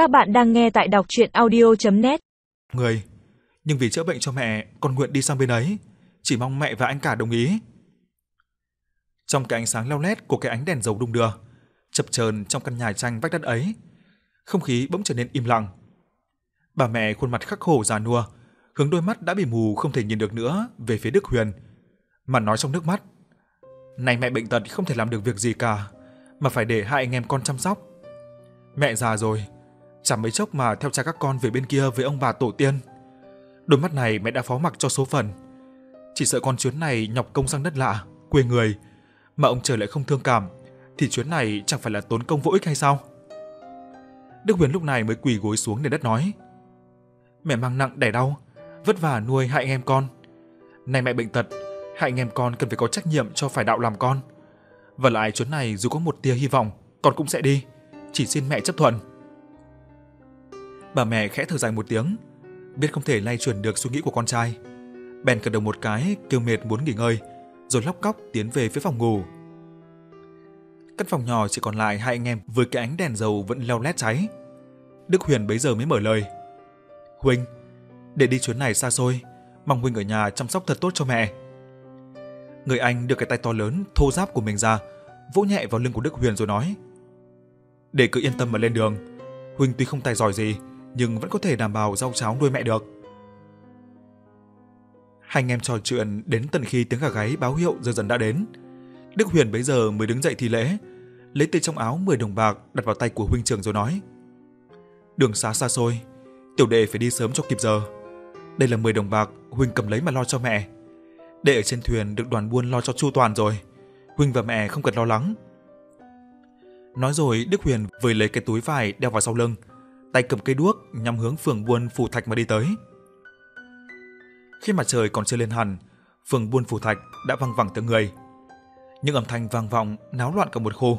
Các bạn đang nghe tại đọc chuyện audio.net Người, nhưng vì chữa bệnh cho mẹ, con nguyện đi sang bên ấy. Chỉ mong mẹ và anh cả đồng ý. Trong cái ánh sáng leo lét của cái ánh đèn dầu đung đưa, chập chờn trong căn nhà tranh vách đất ấy, không khí bỗng trở nên im lặng. Bà mẹ khuôn mặt khắc khổ già nua, hướng đôi mắt đã bị mù không thể nhìn được nữa về phía Đức Huyền, mà nói trong nước mắt: "Này mẹ bệnh tật không thể làm được việc gì cả, mà phải để hai anh em con chăm sóc. Mẹ già rồi, chẳng mấy chốc mà theo cha các con về bên kia với ông bà tổ tiên. Đôi mắt này mẹ đã phó mặc cho số phận. Chỉ sợ con chuyến này nhọc công sang đất lạ, quê người, mà ông trời lại không thương cảm, thì chuyến này chẳng phải là tốn công vô ích hay sao? Đức Huyền lúc này mới quỳ gối xuống nền đất nói: "Mẹ mang nặng đẻ đau, vất vả nuôi hai anh em con. Nay mẹ bệnh tật, hai anh em con cần phải có trách nhiệm cho phải đạo làm con. Và lại chuyến này dù có một tia hy vọng, con cũng sẽ đi, chỉ xin mẹ chấp thuận." Bà mẹ khẽ thở dài một tiếng, biết không thể lay chuyển được suy nghĩ của con trai. Bèn cật đầu một cái, kêu mệt muốn nghỉ ngơi, rồi lóc cóc tiến về phía phòng ngủ. Căn phòng nhỏ chỉ còn lại hai anh em với cái ánh đèn dầu vẫn leo lét cháy. Đức Huyền bấy giờ mới mở lời. Huynh, để đi chuyến này xa xôi, mong Huynh ở nhà chăm sóc thật tốt cho mẹ. Người anh đưa cái tay to lớn, thô ráp của mình ra, vỗ nhẹ vào lưng của Đức Huyền rồi nói. Để cứ yên tâm mà lên đường, Huynh tuy không tài giỏi gì, nhưng vẫn có thể đảm bảo rau cháo nuôi mẹ được. Hai anh em trò chuyện đến tận khi tiếng gà gáy báo hiệu giờ dần đã đến. Đức Huyền bấy giờ mới đứng dậy thi lễ, lấy từ trong áo 10 đồng bạc đặt vào tay của huynh trưởng rồi nói: "Đường xá xa xôi, tiểu đệ phải đi sớm cho kịp giờ. Đây là 10 đồng bạc, huynh cầm lấy mà lo cho mẹ. Đệ ở trên thuyền được đoàn buôn lo cho chu toàn rồi, huynh và mẹ không cần lo lắng." Nói rồi, Đức Huyền vơi lấy cái túi vải đeo vào sau lưng, tay cầm cây đuốc nhắm hướng phường buôn Phù Thạch mà đi tới. Khi mặt trời còn chưa lên hẳn, phường buôn Phù Thạch đã văng vẳng tiếng người. Những âm thanh vang vọng náo loạn cả một khu.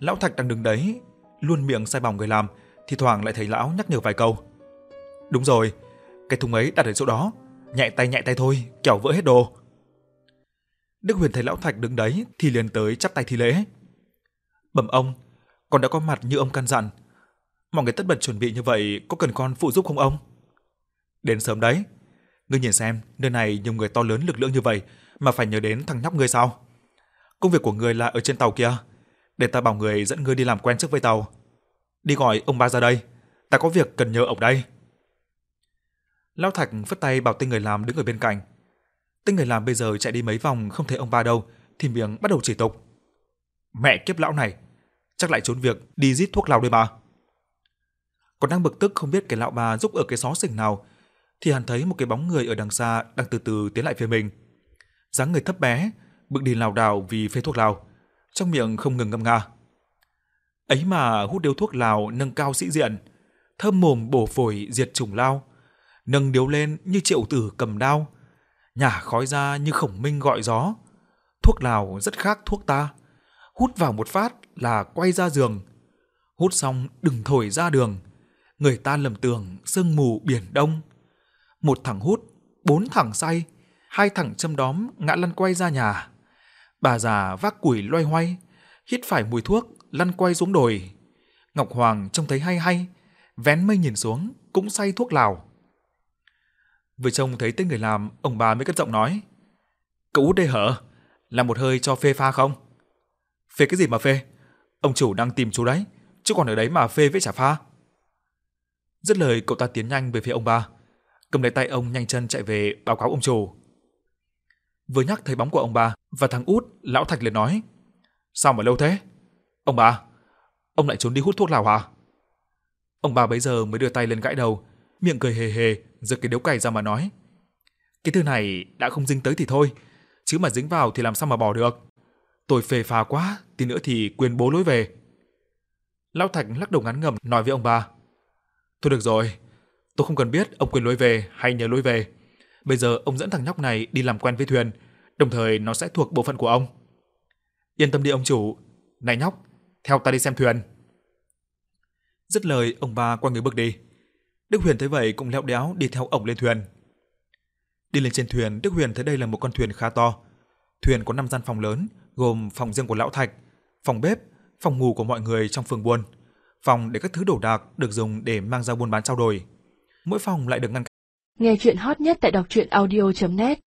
Lão Thạch đang đứng đấy, luôn miệng sai bảo người làm, thì thoảng lại thấy lão nhắc nhở vài câu. Đúng rồi, cái thùng ấy đặt ở chỗ đó, nhẹ tay nhẹ tay thôi, kẻo vỡ hết đồ. Đức Huyền thấy lão Thạch đứng đấy thì liền tới chắp tay thi lễ. Bẩm ông, con đã có mặt như ông căn dặn. Mọi người tất bật chuẩn bị như vậy, có cần con phụ giúp không ông? Đến sớm đấy. Ngươi nhìn xem, nơi này nhiều người to lớn lực lượng như vậy mà phải nhớ đến thằng nhóc ngươi sao? Công việc của ngươi là ở trên tàu kia, để ta bảo người dẫn ngươi đi làm quen trước với tàu. Đi gọi ông ba ra đây, ta có việc cần nhờ ông đây. Lão Thạch phất tay bảo tên người làm đứng ở bên cạnh. Tên người làm bây giờ chạy đi mấy vòng không thấy ông ba đâu, thì miệng bắt đầu chỉ tục. Mẹ kiếp lão này, chắc lại trốn việc đi rít thuốc lào đây mà. Còn đang bực tức không biết cái lão bà giúp ở cái xó xỉnh nào, thì hắn thấy một cái bóng người ở đằng xa đang từ từ tiến lại phía mình. dáng người thấp bé, bước đi lảo đảo vì phê thuốc lào, trong miệng không ngừng ngâm nga. Ấy mà hút điếu thuốc lào nâng cao sĩ diện, thơm mồm bổ phổi diệt trùng lao, nâng điếu lên như triệu tử cầm đao, nhả khói ra như khổng minh gọi gió. Thuốc lào rất khác thuốc ta, hút vào một phát là quay ra giường, hút xong đừng thổi ra đường, người ta lầm tưởng sương mù biển đông. Một thằng hút, bốn thằng say, hai thằng châm đóm ngã lăn quay ra nhà. Bà già vác củi loay hoay, hít phải mùi thuốc, lăn quay xuống đồi. Ngọc Hoàng trông thấy hay hay, vén mây nhìn xuống, cũng say thuốc lào. Vừa trông thấy tên người làm, ông bà mới cất giọng nói. Cậu út đây hở? Làm một hơi cho phê pha không? Phê cái gì mà phê? Ông chủ đang tìm chú đấy, chứ còn ở đấy mà phê với chả pha. Dứt lời cậu ta tiến nhanh về phía ông ba, cầm lấy tay ông nhanh chân chạy về báo cáo ông chủ. Vừa nhắc thấy bóng của ông ba và thằng út, lão Thạch liền nói: "Sao mà lâu thế? Ông ba, ông lại trốn đi hút thuốc lào hả?" Ông ba bấy giờ mới đưa tay lên gãi đầu, miệng cười hề hề, giơ cái điếu cày ra mà nói: "Cái thứ này đã không dính tới thì thôi, chứ mà dính vào thì làm sao mà bỏ được. Tôi phê pha quá, tí nữa thì quyền bố lối về." Lão Thạch lắc đầu ngán ngẩm nói với ông ba: "Thôi được rồi, tôi không cần biết ông quyền lối về hay nhờ lối về. Bây giờ ông dẫn thằng nhóc này đi làm quen với thuyền, đồng thời nó sẽ thuộc bộ phận của ông. Yên tâm đi ông chủ, này nhóc, theo ta đi xem thuyền." Dứt lời, ông ba quay người bước đi. Đức Huyền thấy vậy cũng leo đéo đi theo ổng lên thuyền. Đi lên trên thuyền, Đức Huyền thấy đây là một con thuyền khá to. Thuyền có 5 gian phòng lớn, gồm phòng riêng của lão Thạch, phòng bếp, phòng ngủ của mọi người trong phường buôn, phòng để các thứ đồ đạc được dùng để mang ra buôn bán trao đổi. Mỗi phòng lại được ngăn cách. Nghe chuyện hot nhất tại đọc truyện audio.net